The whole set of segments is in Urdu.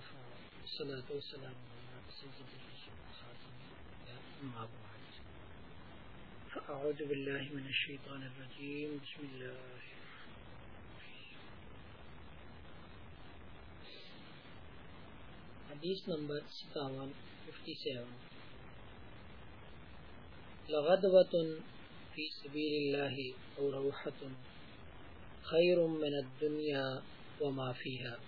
المصطفى والصلاة والسلام على سيد الرسول خاتم أما بعد فأعوذ بالله من الشيطان الرجيم بسم الله حدیث نمبر ستاون ففٹی سیون لغدوة في سبيل الله أو روحة خير من الدنيا وما فيها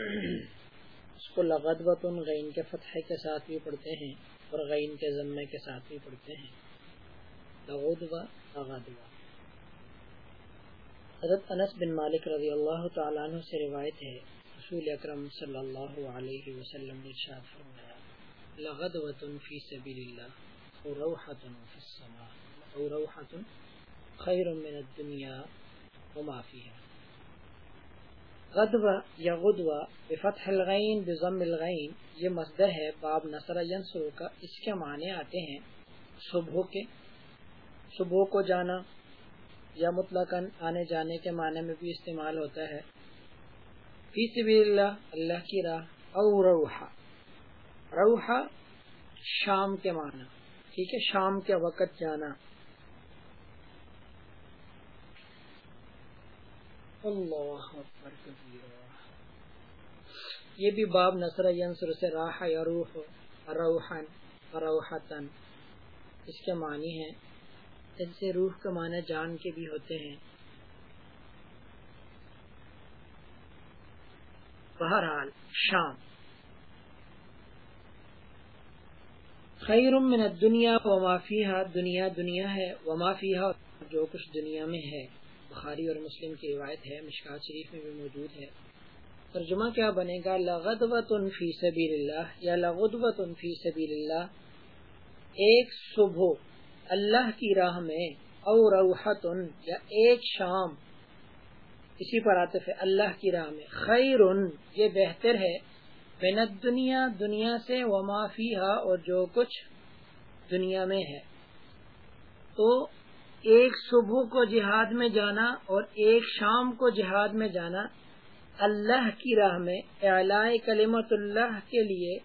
اس کو لغدوۃ غین کے فتح کے ساتھ بھی پڑھتے ہیں اور غین کے ضمے کے ساتھ بھی پڑھتے ہیں۔ لغدوہ لغدوہ۔ حضرت انس بن مالک رضی اللہ تعالیٰ عنہ سے روایت ہے، رسول اکرم صلی اللہ علیہ وسلم نے ارشاد فرمایا لغدوۃ فی سبیل اللہ اور فی السماء اور خیر من الدنیا وما فیها غدوہ یا غدوہ بفتح الغین بضم الغین، یہ مصدر ہے باب نصر ینصر کا، اس کے معنی آتے ہیں صبح کے صبح کو جانا یا مطلق آنے جانے کے معنی میں بھی استعمال ہوتا ہے۔ فی سبیل اللہ اللہ کی راہ، او روحا روحا شام کے معنی، ٹھیک ہے، شام کے وقت جانا۔ اللہ یہ بھی باب نصر ینصر سے راہ یا روح روحن روحتن اس کے معنی ہے اس سے روح کا معنی جان کے بھی ہوتے ہیں۔ بہرحال، شام۔ خیر من الدنیا وما فیہا، دنیا دنیا ہے، وما فیہا جو کچھ دنیا میں ہے۔ بخاری اور مسلم کی روایت ہے، مشکات شریف میں بھی موجود ہے۔ ترجمہ کیا بنے گا؟ لغدوت فی سبیل اللہ یا لغدوت فی سبیل اللہ ایک صبح اللہ کی راہ میں او روحت یا ایک شام۔ اسی پر آتے ہے اللہ کی راہ میں۔ خیر یہ بہتر ہے۔ بینت دنیا دنیا سے، وما فیہا، اور جو کچھ دنیا میں ہے۔ تو ایک صبح کو جہاد میں جانا اور ایک شام کو جہاد میں جانا اللہ کی راہ میں اعلی کلمت اللہ کے لیے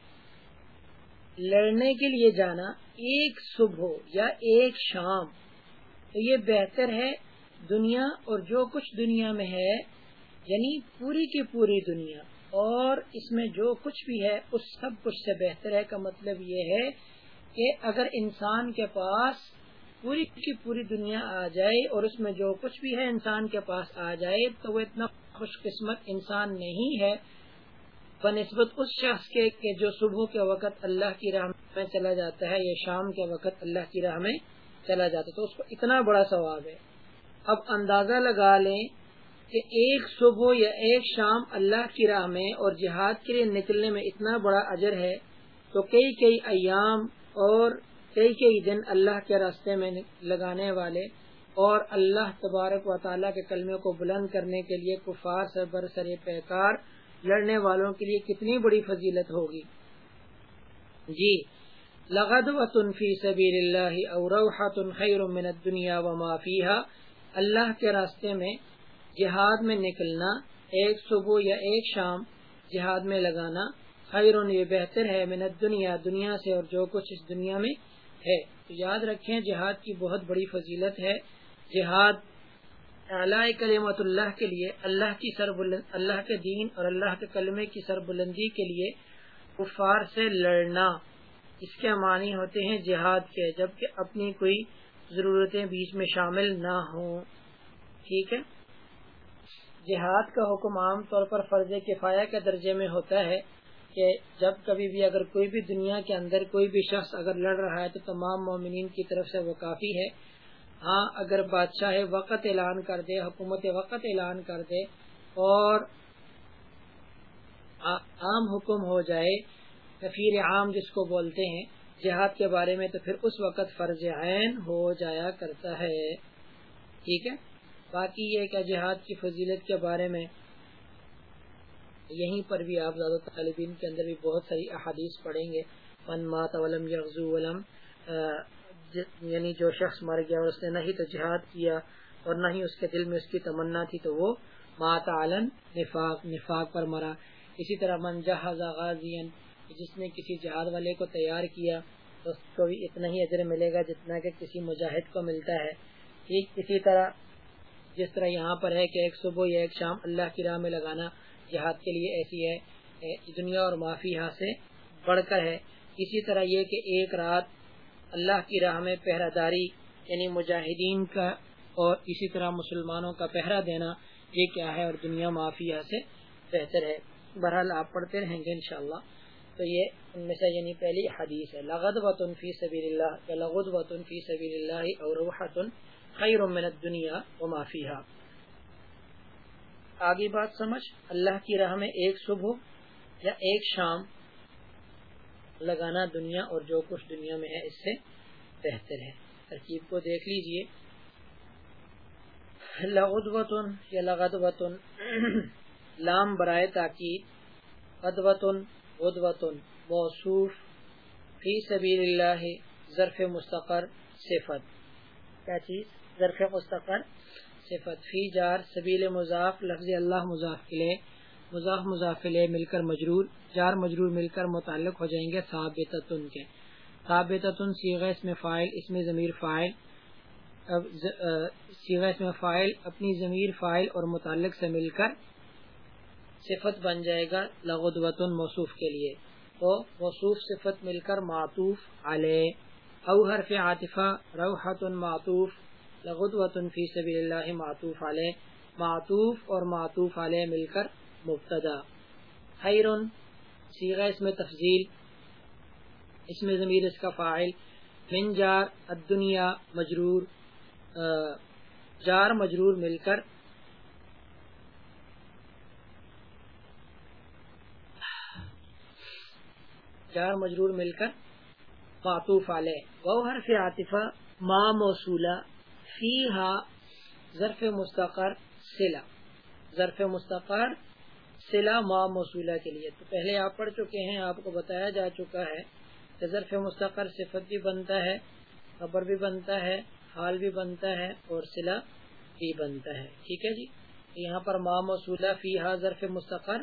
لڑنے کے لیے جانا ایک صبح یا ایک شام۔ تو یہ بہتر ہے دنیا اور جو کچھ دنیا میں ہے یعنی پوری کی پوری دنیا۔ اور اس میں جو کچھ بھی ہے، اس سب کچھ سے بہتر ہے۔ کا مطلب یہ ہے کہ اگر انسان کے پاس پوری کی پوری دنیا آ جائے اور اس میں جو کچھ بھی ہے انسان کے پاس آ جائے، تو وہ اتنا خوش قسمت انسان نہیں ہے۔ بنسبت اس شخص کے کہ جو صبح کے وقت اللہ کی راہ میں چلا جاتا ہے یا شام کے وقت اللہ کی راہ میں چلا جاتا ہے، تو اس کو اتنا بڑا ثواب ہے۔ اب اندازہ لگا لیں کہ ایک صبح یا ایک شام اللہ کی راہ میں اور جہاد کے لیے نکلنے میں اتنا بڑا اجر ہے، تو کئی کئی ایام اور کئی کئی دن اللہ کے راستے میں لگانے والے اور اللہ تبارک و تعالیٰ کے کلمے کو بلند کرنے کے لیے کفار سے برسر پیکار لڑنے والوں کے لیے کتنی بڑی فضیلت ہوگی۔ جی لغد و تنفی سبیر اللہ اور خیر من الدنیا و معافیہ اللہ کے راستے میں جہاد میں نکلنا، ایک صبح یا ایک شام جہاد میں لگانا خیر، یہ بہتر ہے من الدنیا، دنیا سے اور جو کچھ اس دنیا میں ہے۔ تو یاد رکھیں، جہاد کی بہت بڑی فضیلت ہے۔ جہاد اعلی کلمت اللہ کے لیے، اللہ کی سر بلند اللہ کے دین اور اللہ کے کلمے کی سر بلندی کے لیے کفار سے لڑنا۔ اس کے معنی ہوتے ہیں جہاد کے، جبکہ اپنی کوئی ضرورتیں بیچ میں شامل نہ ہوں۔ ٹھیک ہے؟ جہاد کا حکم عام طور پر فرض کفایہ کے درجے میں ہوتا ہے۔ کہ جب کبھی بھی اگر کوئی بھی دنیا کے اندر کوئی بھی شخص اگر لڑ رہا ہے تو تمام مومنین کی طرف سے وہ کافی ہے۔ ہاں اگر بادشاہ وقت اعلان کر دے، حکومت وقت اعلان کر دے اور عام حکم ہو جائے، کفیر عام جس کو بولتے ہیں، جہاد کے بارے میں تو پھر اس وقت فرض عین ہو جایا کرتا ہے۔ ٹھیک ہے؟ باقی یہ کہ جہاد کی فضیلت کے بارے میں یہیں پر بھی آپ زیادہ طالبین کے اندر بھی بہت ساری احادیث پڑھیں گے۔ من مات ولم یغزو ولم یعنی جو شخص مر گیا اور اس نے نہ ہی تو جہاد کیا اور نہ ہی اس کے دل میں اس کی تمنا تھی، تو وہ مات عالن، نفاق نفاق پر مرا۔ اسی طرح من جہاز غازین جس نے کسی جہاد والے کو تیار کیا تو اس کو بھی اتنا ہی اجر ملے گا جتنا کہ کسی مجاہد کو ملتا ہے۔ ٹھیک اسی طرح، جس طرح یہاں پر ہے کہ ایک صبح یا ایک شام اللہ کی راہ میں لگانا جہاد کے لیے ایسی ہے دنیا اور معافی یہاں سے بڑھ کر ہے۔ اسی طرح یہ کہ ایک رات اللہ کی راہ میں پہرا داری یعنی مجاہدین کا اور اسی طرح مسلمانوں کا پہرا دینا، یہ کیا ہے اور دنیا معافی یہاں سے بہتر ہے۔ بہرحال آپ پڑھتے رہیں گے انشاءاللہ۔ تو یہ ان میں سے یعنی پہلی حدیث ہے۔ لغد وطن فی سبیل اللہ لغد وطن فی سبیل اللہ اور خیر من الدنیا و معافیہ آگے بات سمجھ، اللہ کی راہ میں ایک صبح یا ایک شام، لگانا دنیا اور جو کچھ دنیا میں ہے اس سے بہتر ہے۔ ترکیب کو دیکھ لیجیے۔ لغدوتن یا لغدوتن، لام برائے تاکید ادوتن غدوتن، موصوف، فی سبیل اللہ، ظرف مستقر، صفت۔ کیا چیز؟ ظرف مستقر؟ صفت فی جار، سبیل مضاف، لفظ اللہ مضاف کے مضاف مضافلے مل کر مجرور، جار مجرور مل کر متعلق ہو جائیں گے ثابتتن کے۔ ثابتتن سیغ اس میں فائل، اس میں ضمیر فائل۔ سیغ اس میں فائل، اپنی ضمیر فائل اور متعلق سے مل کر صفت بن جائے گا لغد وطن موصوف کے لیے۔ تو موصوف صفت مل کر معطوف علیہ۔ او حرف عاطفہ روحت معطوف لغد فی سبیل اللہ معطوف علیہ، معطوف اور معطوف علیہ مل کر مبتدا۔ خیرن سیغہ اس میں تفضیل، اس میں ضمیر اس کا فائل من جار، الدنیا، مجرور جار، مجرور مل کر۔ جار، مجرور مل کر معطوف علیہ۔ وہ حرف عاطفہ، ما موصولہ۔ فیہا ظرف مستقر سلا ظرف مستقر سلا ما موصولہ کے لیے۔ تو پہلے آپ پڑھ چکے ہیں، آپ کو بتایا جا چکا ہے کہ ظرف مستقر صفت بھی بنتا ہے، خبر بھی بنتا ہے، حال بھی بنتا ہے اور سلا بھی بنتا ہے۔ ٹھیک ہے جی؟ یہاں پر ما موصولہ فی ہا ظرف مستقر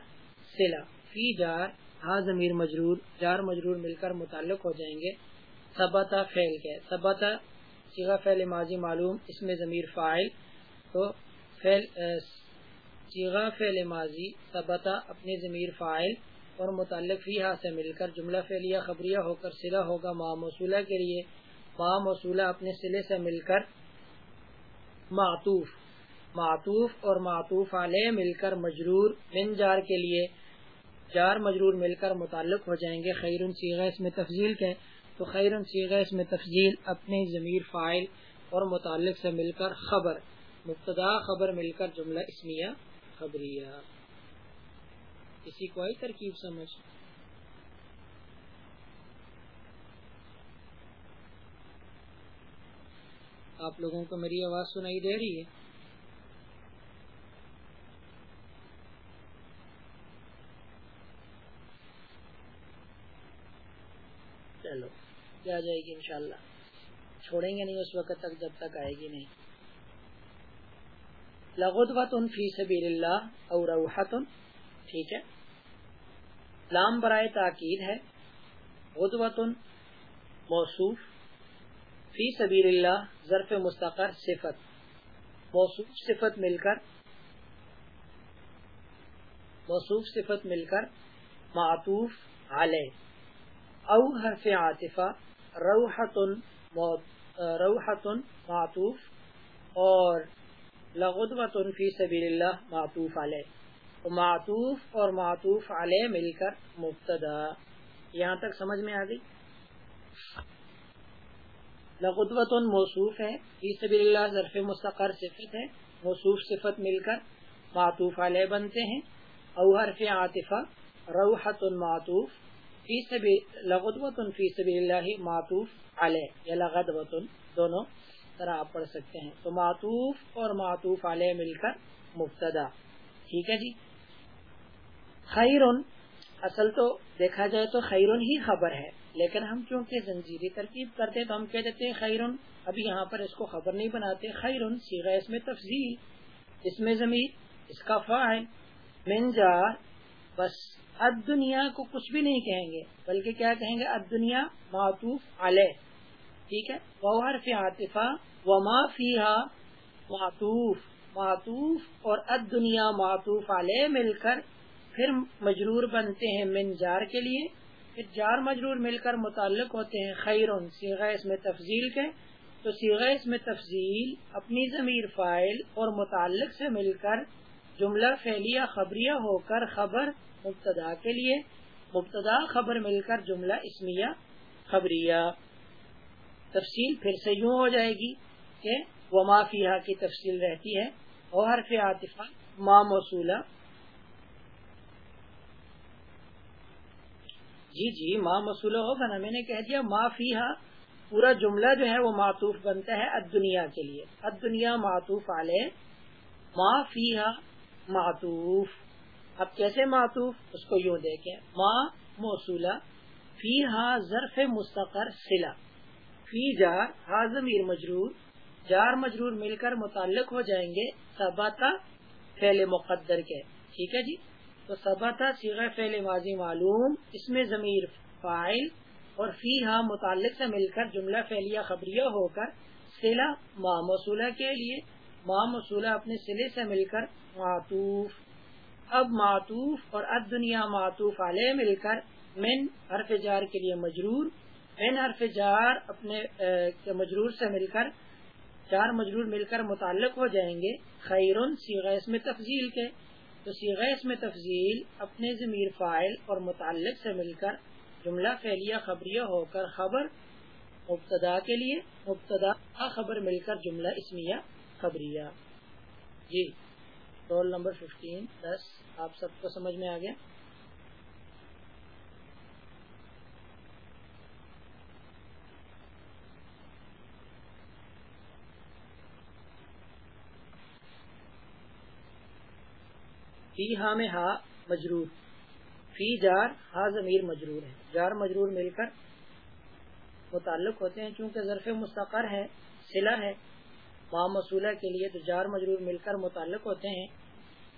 سلا فی جار، ہا ضمیر مجرور، جار مجرور مل کر متعلق ہو جائیں گے۔ سبتا فیل کے سبتا سیغا فیل ماضی معلوم، اس میں ضمیر فائل تو فیل سیغا فیل ماضی سبتا اپنی ضمیر فائل اور متعلق فیہا سے مل کر جملہ فعلیہ خبریہ ہو کر سلا ہوگا ما موصولہ کے لیے۔ ما موصولہ اپنے سلے سے مل کر معطوف معطوف اور معطوف علیہ مل کر مجرور، من جار کے لیے جار مجرور مل کر متعلق ہو جائیں گے۔ خیرن سیغہ اس میں تفضیل کے تو خیرن سیغہ اس میں تفضیل اپنے ضمیر فائل اور متعلق سے مل کر خبر، مبتدا خبر مل کر جملہ اسمیہ خبریہ۔ کسی کو آئی ترکیب سمجھ؟ آپ لوگوں کو میری آواز سنائی دے رہی ہے؟ چلو۔ کیا جائے گی انشاءاللہ۔ چھوڑیں گے نہیں اس وقت تک، جب تک آئے گی نہیں۔ لغت فی سبیل اللہ اور ٹھیک ہے۔ لام برائے تاکید ہے۔ غدوتن موصوف فی سبیر اللہ ظرف مستقر صفت۔ موصوف صفت مل کر، موصوف صفت مل کر معطوف علیہ۔ او حرف عاطفہ روحتن روحتن معطوف اور لغدوتن فی سبیر اللہ معطوف علیہ۔ معطوف اور معطوف علیہ مل کر مبتدا۔ یہاں تک سمجھ میں آ گئی؟ لغدوت موصوف ہے، فی سبیل اللہ ظرف مستقر صفت ہے، موصوف صفت مل کر معطوف علیہ بنتے ہیں۔ او حرف عاطفہ روحت معطوف فی سبیل لغدوت فی سبیل اللہ معطوف علیہ. یا لغدوت دونوں طرح آپ پڑھ سکتے ہیں. تو معطوف اور معطوف علیہ مل کر مبتدا. ٹھیک ہے جی؟ خیرون اصل تو دیکھا جائے تو خیرون ہی خبر ہے. لیکن ہم چونکہ زنجیری ترکیب کرتے تو ہم کہہ دیتے ہیں خیرون اب یہاں پر اس کو خبر نہیں بناتے. خیرون سیغ اس میں تفضیل. اس میں ضمیر اس کا فائل من جار بس اد دنیا کو کچھ بھی نہیں کہیں گے، بلکہ کیا کہیں گے؟ اد دنیا معطوف علیہ۔ ٹھیک ہے؟ وہ حرف عاطفہ وما فیہا معطوف۔ معطوف اور اد دنیا معطوف علیہ مل کر پھر مجرور بنتے ہیں من جار کے لیے۔ پھر جار مجرور مل کر متعلق ہوتے ہیں خیرون سیغہ اس میں تفضیل کے۔ تو سیغہ اس میں تفضیل اپنی ضمیر فائل اور متعلق سے مل کر جملہ فعلیہ خبریہ ہو کر خبر مبتدا کے لیے، مبتدا خبر مل کر جملہ اسمیہ خبریہ۔ تفصیل پھر سے یوں ہو جائے گی کہ وہ مافیہ کی تفصیل رہتی ہے اور حرف عاطفہ، ما موصولہ۔ جی جی ماں موصولہ ہوگا نا، میں نے کہہ دیا ما فیہا، پورا جملہ جو ہے وہ معطوف بنتا ہے اد دنیا کے لیے۔ اد دنیا معطوف علیہ، ما فیہا معطوف. اب کیسے معطوف؟ اس کو یوں دیکھیں. ماں موصولہ، فی ہا ظرف مستقر سلا فی جار، ہا ضمیر مجرور. جار مجرور مل کر متعلق ہو جائیں گے سباتا فعل مقدر کے. ٹھیک ہے جی؟ تو سباتا سیغ فعل ماضی معلوم. اس میں ضمیر فائل اور فی ہا متعلق سے مل کر جملہ فعلیہ خبریہ ہو کر سلا ماں موصولہ کے لیے. ماں موصولہ اپنے سلے سے مل کر معطوف۔ اب معطوف اور اب دنیا معطوف علیہ مل کر من حرف جار کے لیے مجرور من حرف جار اپنے مجرور سے مل کر چار مجرور مل کر متعلق ہو جائیں گے۔ خیرن اس میں تفضیل کے۔ تو اس میں تفضیل اپنے ضمیر فائل اور متعلق سے مل کر جملہ فعلیہ خبریہ ہو کر خبر مبتدا کے لیے، مبتدا خبر مل کر جملہ اسمیہ خبریہ۔ جی۔ رول نمبر ففٹین دس آپ سب کو سمجھ میں آ گیا فی ہا میں ہا مجرور. فی جار ہا ضمیر مجرور ہے. جار مجرور مل کر متعلق ہوتے ہیں چونکہ ظرف مستقر ہے سلا ہے ماں مسولہ کے لیے تو جار مجرور مل کر متعلق ہوتے ہیں۔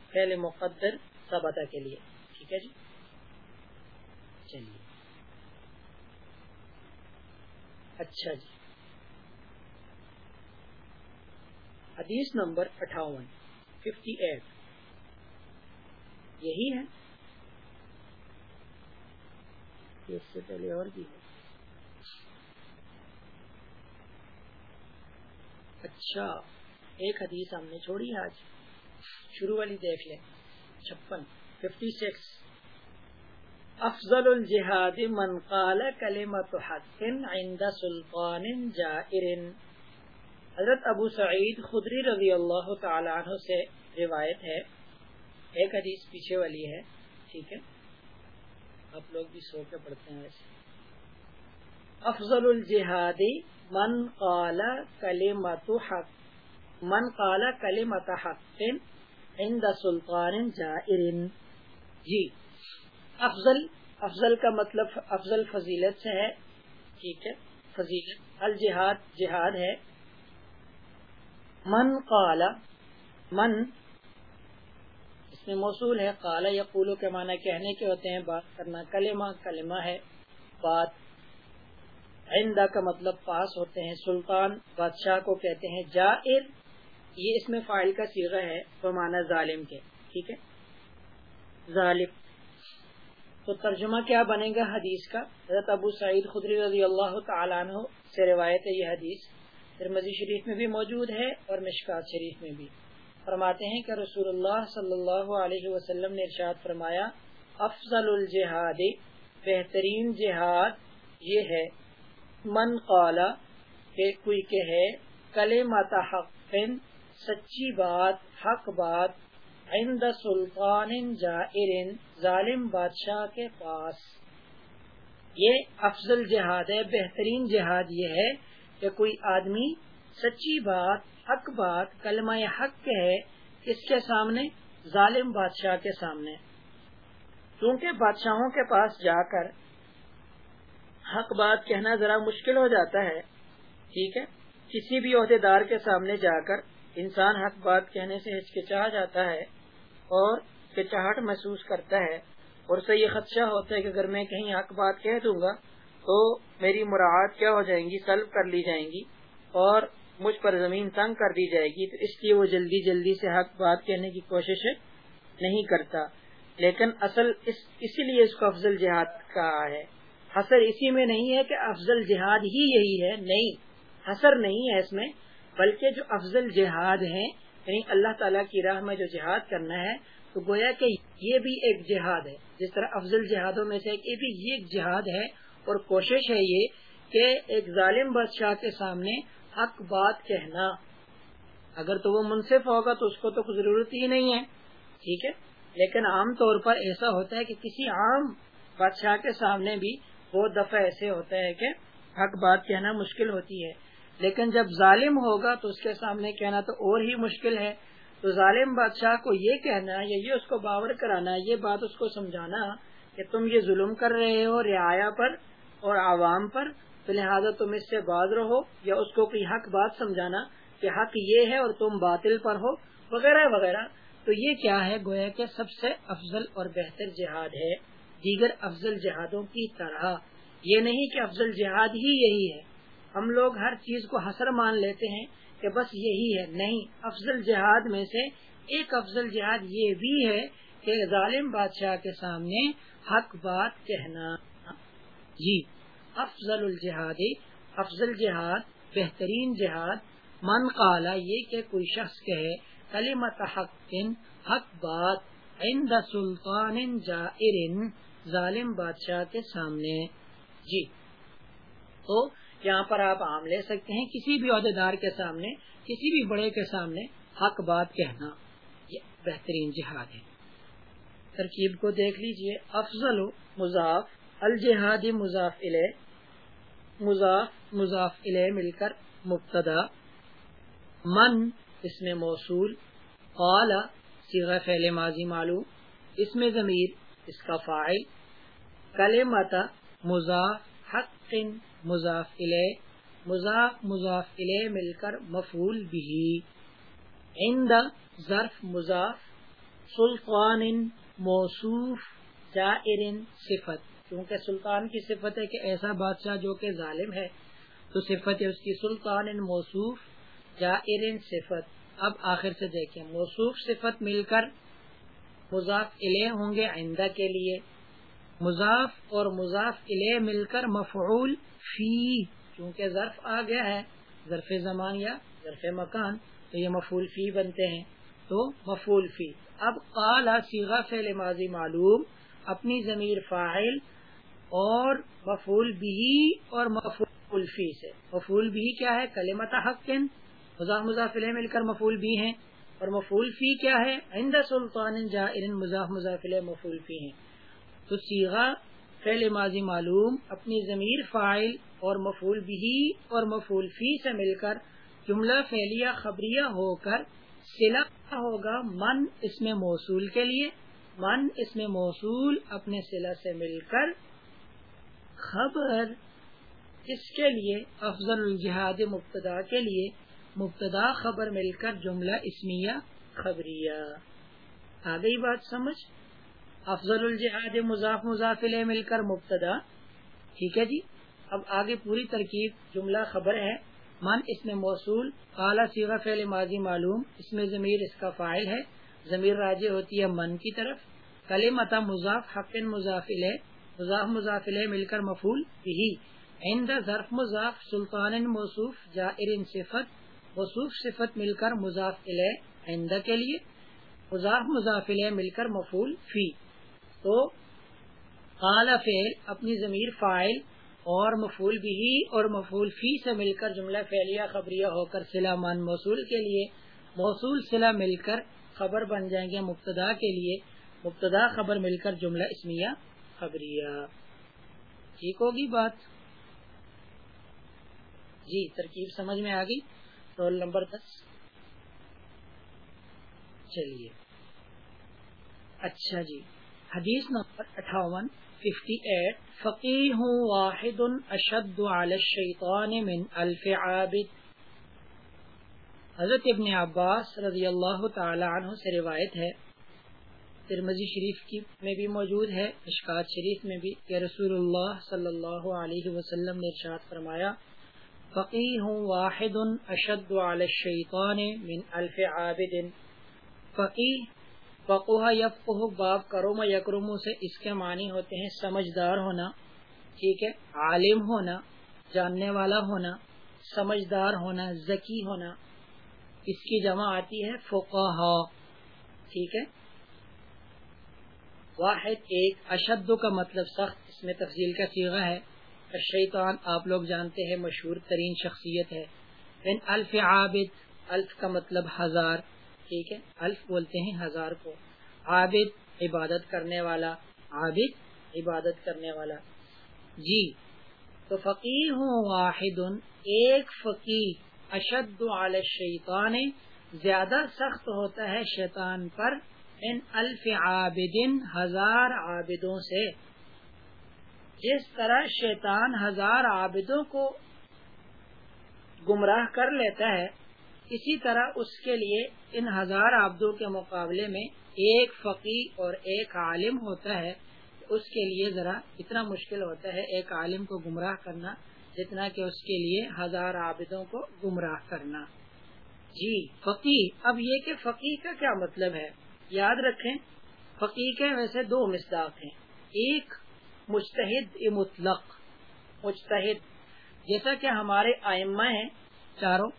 فعل مقدر سبتا کے لیے۔ ٹھیک ہے جی؟ چلیے۔ اچھا جی۔ حدیث نمبر اٹھاون ففٹی ایٹ یہی ہے۔ اس سے پہلے اور بھی ہے۔ اچھا ایک حدیث ہم نے چھوڑی ہے آج۔ شروع والی دیکھ لیں۔ چھپن ففٹی سکس افضل الجہاد من قال کلمت حق عند سلطان جائر۔ حضرت ابو سعید خدری رضی اللہ تعالی عنہ سے روایت ہے۔ ایک حدیث پیچھے والی ہے، ٹھیک ہے؟ آپ لوگ بھی سو کے پڑھتے ہیں ویسے۔ افضل الجہاد من قال کلمت حق. من قال کلمت حق عند سلطان جائر. جی. افضل افضل کا مطلب افضل فضیلت سے ہے. ٹھیک ہے. فضیلت، الجہاد، جہاد ہے. من قال، من، اس میں موصول ہے. قال یا کے معنی کہنے کے ہوتے ہیں، بات کرنا. کلمہ کلمہ ہے. بات عندہ کا مطلب پاس ہوتے ہیں، سلطان بادشاہ کو کہتے ہیں جائر۔ یہ اس میں فائل کا سیغہ ہے معنی ظالم کے، ٹھیک ہے؟ ظالم۔ تو ترجمہ کیا بنے گا حدیث کا؟ حضرت ابو سعید خدری رضی اللہ تعالیٰ عنہ سے روایت ہے یہ حدیث۔ ترمزی شریف میں بھی موجود ہے اور مشکات شریف میں بھی۔ فرماتے ہیں کہ رسول اللہ صلی اللہ علیہ وسلم نے ارشاد فرمایا، افضل الجہاد، بہترین جہاد یہ ہے۔ من قالا کہ کوئی کہے کلے ماتا حق سچی بات، حق بات، عند سلطان جائر، ظالم بادشاہ کے پاس۔ یہ افضل جہاد ہے، بہترین جہاد یہ ہے کہ کوئی آدمی سچی بات، حق بات، کلمہ حق ہے اس کے سامنے، ظالم بادشاہ کے سامنے۔ کیونکہ بادشاہوں کے پاس جا کر حق بات کہنا ذرا مشکل ہو جاتا ہے۔ ٹھیک ہے؟ کسی بھی عہدے دار کے سامنے جا کر انسان حق بات کہنے سے ہچکچا جاتا ہے اور چچاہٹ محسوس کرتا ہے۔ اور اسے یہ خدشہ ہوتا ہے کہ اگر میں کہیں حق بات کہہ دوں گا تو میری مراعات کیا ہو جائیں گی؟ سلب کر لی جائیں گی اور مجھ پر زمین تنگ کر دی جائے گی۔ تو اس لیے وہ جلدی جلدی سے حق بات کہنے کی کوشش نہیں کرتا۔ لیکن اصل اس اسی لیے اس کو افضل جہاد کہا ہے۔ حسر اسی میں نہیں ہے کہ افضل جہاد ہی یہی ہے، نہیں، حسر نہیں ہے اس میں، بلکہ جو افضل جہاد ہے یعنی اللہ تعالیٰ کی راہ میں جو جہاد کرنا ہے، تو گویا کہ یہ بھی ایک جہاد ہے۔ جس طرح افضل جہادوں میں سے یہ بھی یہ ایک جہاد ہے، اور کوشش ہے یہ کہ ایک ظالم بادشاہ کے سامنے حق بات کہنا۔ اگر تو وہ منصف ہوگا تو اس کو تو ضرورت ہی نہیں ہے، ٹھیک ہے؟ لیکن عام طور پر ایسا ہوتا ہے کہ کسی عام بادشاہ کے سامنے بھی بہت دفعہ ایسے ہوتا ہے کہ حق بات کہنا مشکل ہوتی ہے۔ لیکن جب ظالم ہوگا تو اس کے سامنے کہنا تو اور ہی مشکل ہے۔ تو ظالم بادشاہ کو یہ کہنا یا یہ اس کو باور کرانا، یہ بات اس کو سمجھانا کہ تم یہ ظلم کر رہے ہو رعایا پر اور عوام پر، تو لہٰذا تم اس سے باز رہو یا اس کو کوئی حق بات سمجھانا کہ حق یہ ہے اور تم باطل پر ہو، وغیرہ وغیرہ۔ تو یہ کیا ہے؟ گویا کہ سب سے افضل اور بہتر جہاد ہے۔ دیگر افضل جہادوں کی طرح۔ یہ نہیں کہ افضل جہاد ہی یہی ہے۔ ہم لوگ ہر چیز کو حسر مان لیتے ہیں کہ بس یہی ہے۔ نہیں، افضل جہاد میں سے ایک افضل جہاد یہ بھی ہے کہ ظالم بادشاہ کے سامنے حق بات کہنا۔ جی افضل الجہاد، افضل جہاد، بہترین جہاد۔ من قالا یہ کہ کوئی شخص کہے، کلمت حق حق بات، عند سلطان جائر۔ ظالم بادشاہ کے سامنے۔ جی۔ تو یہاں پر آپ عام لے سکتے ہیں کسی بھی عہدیدار کے سامنے، کسی بھی بڑے کے سامنے حق بات کہنا۔ یہ بہترین جہاد ہے۔ ترکیب کو دیکھ لیجیے۔ افضل مضاف الجہاد مضاف مضاف مضاف علیہ مل کر مبتدا۔ من اس میں موصول۔ قال سیغ فعل ماضی معلوم۔ اس میں ضمیر۔ اس کا فائل کلمت مضاف حق مضاف علیہ مضاف مضاف علیہ مل کر مفول بھی عند ظرف مضاف سلطان موصوف جائر صفت۔ کیونکہ سلطان کی صفت ہے کہ ایسا بادشاہ جو کہ ظالم ہے، تو صفت ہے اس کی سلطان ان موصوف یا ارن صفت۔ اب آخر سے دیکھیں۔ موصوف صفت مل کر مضاف علیہ ہوں گے آئندہ کے لیے۔ مضاف اور مضاف علیہ مل کر مفعول فی کیونکہ ظرف آ گیا ہے، ظرف زمان یا ظرف مکان، تو یہ مفول فی بنتے ہیں۔ تو مفول فی۔ اب قال سیغا فعل ماضی معلوم، اپنی ضمیر فاعل اور مفول بھی اور مفول فی سے۔ مفول بھی کیا ہے؟ کلمت حق۔ مزاح مضافل مل کر مفول بھی ہیں۔ اور مفول فی کیا ہے؟ عند سلطان جائر مزاح مضافل مفول فی ہیں۔ تو سیغا فعل ماضی معلوم، اپنی ضمیر فائل اور مفول بھی اور مفول فی سے مل کر جملہ فعلیہ خبریہ ہو کر سلا ہوگا من اس میں موصول کے لیے۔ من اس میں موصول اپنے سلا سے مل کر خبر اس کے لیے افضل الجہاد مبتدا کے لیے مبتدا خبر مل کر جملہ اسمیہ خبریہ۔ آ گئی بات سمجھ؟ افضل الجہاد مضاف مضافل مل کر مبتدا۔ ٹھیک ہے جی؟ اب آگے پوری ترکیب جملہ خبر ہے۔ من اس میں موصول اعلیٰ سیغ فعل ماضی معلوم۔ اس میں ضمیر اس کا فائل ہے۔ ضمیر راجع ہوتی ہے من کی طرف۔ کلی متا مضاف حق مضافل مضاف مضافل مل کر مفول بھی۔ عند ظرف مضاف سلطان موصوف جائر صفت۔ موصوف صفت مل کر مضاف عند کے لیے، مضاف مضافل مل کر مفول فی۔ تو قال فعل اپنی ضمیر فائل اور مفول بھی اور مفول فی سے مل کر جملہ فعلیہ، خبریہ ہو کر سلا مان موصول کے لیے، موصول سلا مل کر خبر بن جائیں گے مبتدا کے لیے۔ مبتدا خبر مل کر جملہ اسمیہ، خبریہ۔ ٹھیک ہوگی بات؟ جی ترکیب سمجھ میں آ گئی۔ رول نمبر دس۔ چلیے۔ اچھا جی۔ حدیث نمبر اٹھاون، ففٹی ایٹ۔ فقی ہوں واحد اشد الشیطان من الف عابد۔ حضرت ابن عباس رضی اللہ تعالی عنہ سے روایت ہے۔ ترمزی شریف کی میں بھی موجود ہے اشکات شریف میں بھی کہ رسول اللہ صلی اللہ علیہ وسلم نے ارشاد فرمایا فقیح واحد اشد علی الشیطان من الف عابد. فقیح فقوہ یفقہ باب کروم یکرم سے اس کے معنی ہوتے ہیں سمجھدار ہونا، ٹھیک ہے، عالم ہونا، جاننے والا ہونا، سمجھدار ہونا، ذکی ہونا، اس کی جمع آتی ہے فقہ ٹھیک ہے۔ واحد، ایک، اشد کا مطلب سخت، اس میں تفصیل کا سیغہ ہے۔ شیطان آپ لوگ جانتے ہیں مشہور ترین شخصیت ہے۔ ان الف عابد، الف کا مطلب ہزار، ٹھیک ہے؟ الف بولتے ہیں ہزار کو۔ عابد، عبادت کرنے والا۔ عابد، عبادت کرنے والا۔ جی تو فقیر ہوں واحد، ایک فقیر اشد علی الشیطان، زیادہ سخت ہوتا ہے شیطان پر۔ ان الف عابدن ہزار عابدوں سے۔ جس طرح شیطان ہزار عابدوں کو گمراہ کر لیتا ہے، اسی طرح اس کے لیے ان ہزار عابدوں کے مقابلے میں ایک فقی اور ایک عالم ہوتا ہے۔ اس کے لیے ذرا اتنا مشکل ہوتا ہے ایک عالم کو گمراہ کرنا، جتنا کہ اس کے لیے ہزار عابدوں کو گمراہ کرنا۔ جی فقی اب یہ کہ فقی کا کیا مطلب ہے؟ یاد رکھیں فقی کے ویسے دو مصداق ہیں۔ ایک مشتحد مطلق۔ مشتحد جیسا کہ ہمارے آئمہ ہیں، چاروں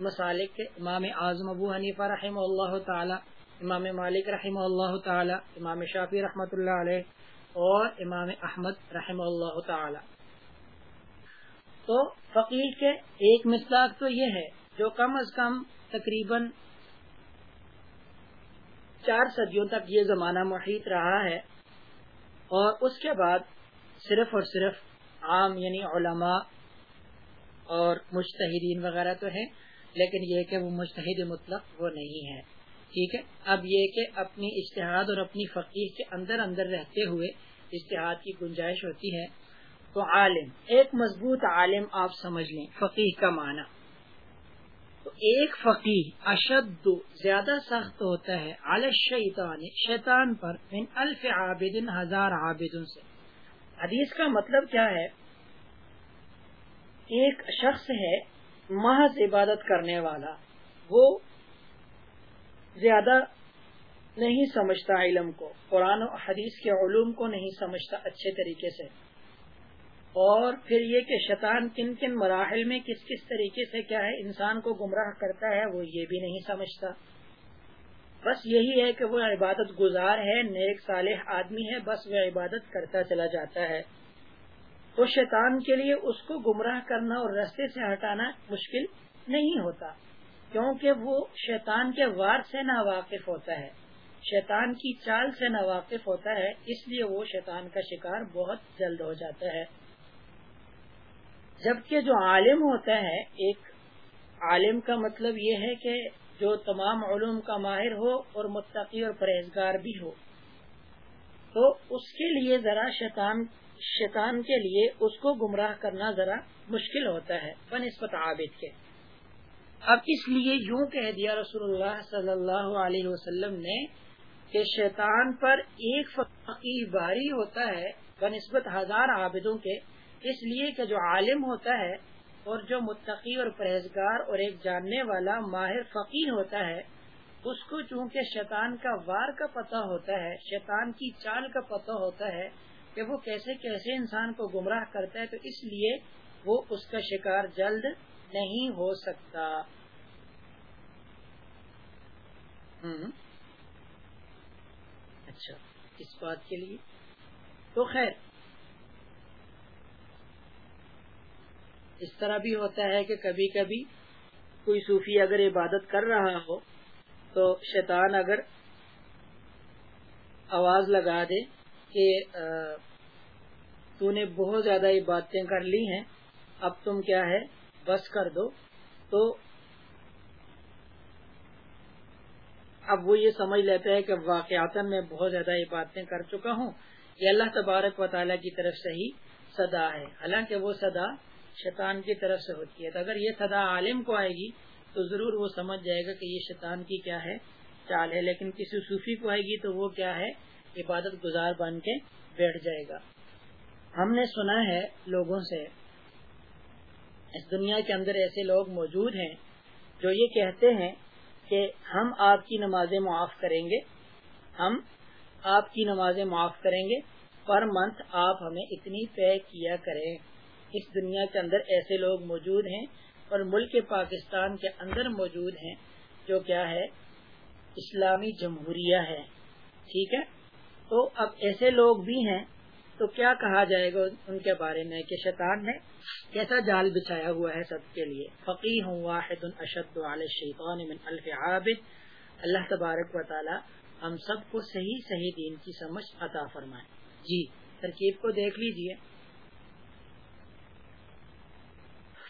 مسالک کے امام اعظم ابو حنیفہ رحمہ اللہ تعالی، امام مالک رحمہ اللہ تعالی، امام شافی رحمۃ اللہ علیہ، اور امام احمد رحمہ اللہ تعالی۔ تو فقیر کے ایک مصداق تو یہ ہے، جو کم از کم تقریباً چار صدیوں تک یہ زمانہ محیط رہا ہے اور اس کے بعد صرف اور صرف عام یعنی علماء اور مشتحدین وغیرہ تو ہیں، لیکن یہ کہ وہ مشتحد مطلق وہ نہیں ہے ٹھیک ہے؟ اب یہ کہ اپنی اشتہاد اور اپنی فقیر کے اندر اندر رہتے ہوئے اشتہاد کی گنجائش ہوتی ہے، تو عالم، ایک مضبوط عالم آپ سمجھ لیں فقیر کا معنی۔ تو ایک فقیر اشد زیادہ سخت ہوتا ہے علی شیطان شیطان پر، من الف عابد، ہزار عابد سے۔ حدیث کا مطلب کیا ہے؟ ایک شخص ہے محض عبادت کرنے والا، وہ زیادہ نہیں سمجھتا علم کو، قرآن و حدیث کے علوم کو نہیں سمجھتا اچھے طریقے سے۔ اور پھر یہ کہ شیطان کن کن مراحل میں کس کس طریقے سے کیا ہے انسان کو گمراہ کرتا ہے وہ یہ بھی نہیں سمجھتا۔ بس یہی ہے کہ وہ عبادت گزار ہے، نیک صالح آدمی ہے، بس وہ عبادت کرتا چلا جاتا ہے۔ تو شیطان کے لیے اس کو گمراہ کرنا اور رستے سے ہٹانا مشکل نہیں ہوتا، کیونکہ وہ شیطان کے وار سے نا واقف ہوتا ہے۔ شیطان کی چال سے نا واقف ہوتا ہے، اس لیے وہ شیطان کا شکار بہت جلد ہو جاتا ہے۔ جبکہ جو عالم ہوتا ہے، ایک عالم کا مطلب یہ ہے کہ جو تمام علوم کا ماہر ہو اور متقی اور پرہیزگار بھی ہو۔ تو اس کے لیے ذرا شیطان شیطان کے لیے اس کو گمراہ کرنا ذرا مشکل ہوتا ہے، بنسبت عابد کے۔ اب اس لیے یوں کہہ دیا رسول اللہ صلی اللہ علیہ وسلم نے کہ شیطان پر ایک فقیر باری ہوتا ہے، بنسبت ہزار عابدوں کے۔ اس لیے کہ جو عالم ہوتا ہے اور جو متقی اور پرہیزگار اور ایک جاننے والا ماہر فقیر ہوتا ہے، اس کو چونکہ شیطان کا وار کا پتہ ہوتا ہے، شیطان کی چال کا پتہ ہوتا ہے کہ وہ کیسے کیسے انسان کو گمراہ کرتا ہے، تو اس لیے وہ اس کا شکار جلد نہیں ہو سکتا۔ اچھا اس بات کے لیے۔ تو خیر اس طرح بھی ہوتا ہے کہ کبھی کبھی کوئی صوفی اگر عبادت کر رہا ہو تو شیطان اگر آواز لگا دے کہ تو نے بہت زیادہ عبادتیں کر لی ہیں، اب تم کیا ہے؟ بس کر دو۔ تو اب وہ یہ سمجھ لیتا ہے کہ واقعات میں بہت زیادہ عبادتیں کر چکا ہوں۔ یہ اللہ تبارک و تعالیٰ کی طرف سے ہی صدا ہے۔ حالانکہ وہ صدا شیطان کی طرف سے ہوتی ہے۔ تو اگر یہ صدا عالم کو آئے گی، تو ضرور وہ سمجھ جائے گا کہ یہ شیطان کی کیا ہے، چال ہے۔ لیکن کسی صوفی کو آئے گی تو وہ کیا ہے، عبادت گزار بن کے بیٹھ جائے گا۔ ہم نے سنا ہے لوگوں سے، اس دنیا کے اندر ایسے لوگ موجود ہیں جو یہ کہتے ہیں کہ ہم آپ کی نمازیں معاف کریں گے۔ ہم آپ کی نمازیں معاف کریں گے۔ پر منتھ آپ ہمیں اتنی طے کیا کریں۔ اس دنیا کے اندر ایسے لوگ موجود ہیں اور ملک پاکستان کے اندر موجود ہیں جو کیا ہے، اسلامی جمہوریہ ہے، ٹھیک ہے؟ تو اب ایسے لوگ بھی ہیں تو کیا کہا جائے گا ان کے بارے میں کہ شیطان نے کیسا جال بچھایا ہوا ہے سب کے لیے؟ فقی ہوں واحد اشد شیطان من الف عابد۔ اللہ تبارک و تعالی ہم سب کو صحیح صحیح دین کی سمجھ عطا فرمائے۔ جی ترکیب کو دیکھ لیجیے۔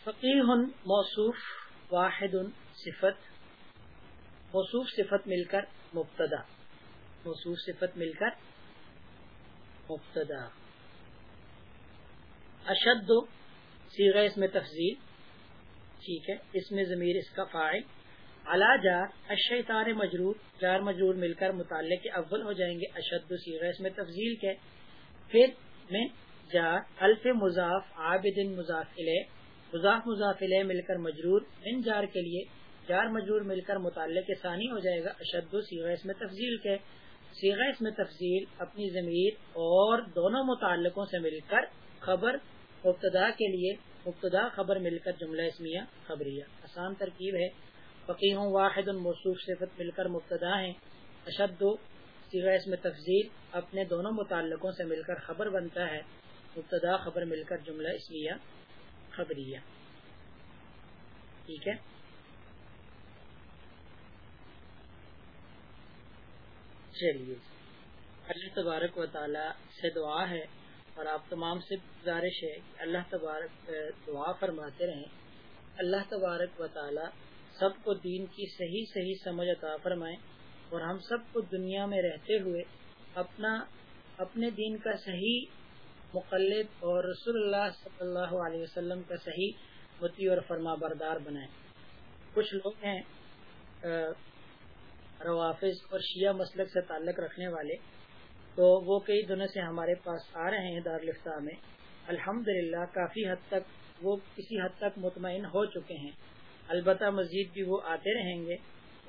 فقی موصوف واحد صفت، موصوف صفت مل کر مبتدا، موصوف صفت مل کر مبتدا۔ اشد سیغ اس میں تفضیل، ٹھیک ہے، اس میں ضمیر اس کا فائل الا جار اشار مجرور، جار مجرور مل کر متعلق کے اول ہو جائیں گے اشد سیغ اس میں تفضیل کے۔ پھر میں جار الف مضاف، عابد مضاف مضاف مضاف مل کر مجرور، ان جار کے لیے جار مجرور مل کر متعلق کے ثانی ہو جائے گا، اشد سیغ اس میں تفضیل کے۔ سیغ اس میں تفضیل اپنی ضمیر اور دونوں متعلقوں سے مل کر خبر، مبتدا کے لیے مبتدا خبر مل کر جملہ اسمیہ خبریہ۔ آسان ترکیب ہے۔ فقی ہوں واحد الموصوف صفت مل کر مبتدا ہیں۔ اشد سیغ اس میں تفضیل اپنے دونوں متعلقوں سے مل کر خبر بنتا ہے۔ مبتدا خبر مل کر جملہ اسمیہ خبریہ ٹھیک ہے؟ چلیے۔ اللہ تبارک و تعالی سے دعا ہے اور آپ تمام سے گزارش ہے کہ اللہ تبارک دعا فرماتے رہیں۔ اللہ تبارک و تعالی سب کو دین کی صحیح صحیح سمجھ عطا فرمائے اور ہم سب کو دنیا میں رہتے ہوئے اپنا، اپنے دین کا صحیح مقلد اور رسول اللہ صلی اللہ علیہ وسلم کا صحیح متی اور فرما بردار بنائے۔ کچھ لوگ ہیں روافظ اور شیعہ مسلک سے تعلق رکھنے والے۔ تو وہ کئی دنوں سے ہمارے پاس آ رہے ہیں دارالفتہ میں۔ الحمد کافی حد تک وہ کسی حد تک مطمئن ہو چکے ہیں۔ البتہ مزید بھی وہ آتے رہیں گے۔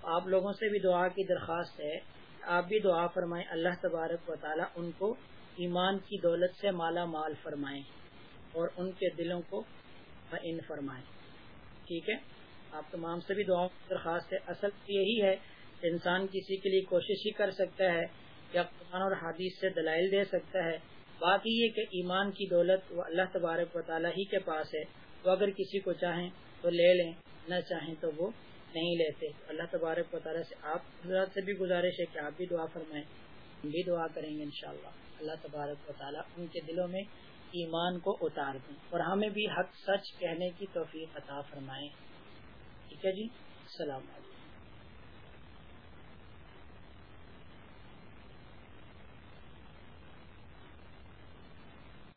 آپ لوگوں سے بھی دعا کی درخواست ہے آپ بھی دعا فرمائیں، اللہ تبارک و تعالی ان کو ایمان کی دولت سے مالا مال فرمائیں اور ان کے دلوں کو ان فرمائیں۔ ٹھیک ہے؟ آپ تمام سے بھی دعاؤں کی درخواست ہے۔ اصل یہی ہے، انسان کسی کے لیے کوشش ہی کر سکتا ہے یا قرآن اور حادیث سے دلائل دے سکتا ہے۔ بات یہ کہ ایمان کی دولت وہ اللہ تبارک و تعالیٰ ہی کے پاس ہے۔ وہ اگر کسی کو چاہیں تو لے لیں، نہ چاہیں تو وہ نہیں لیتے۔ اللہ تبارک و تعالیٰ سے آپ حضرات سے بھی گزارش ہے کہ آپ بھی دعا فرمائیں۔ ہم بھی دعا کریں گے انشاءاللہ۔ اللہ تبارک و تعالیٰ ان کے دلوں میں ایمان کو اتار دیں اور ہمیں بھی حق سچ کہنے کی توفیق عطا فرمائیں ٹھیک ہے جی؟ السلام علیکم۔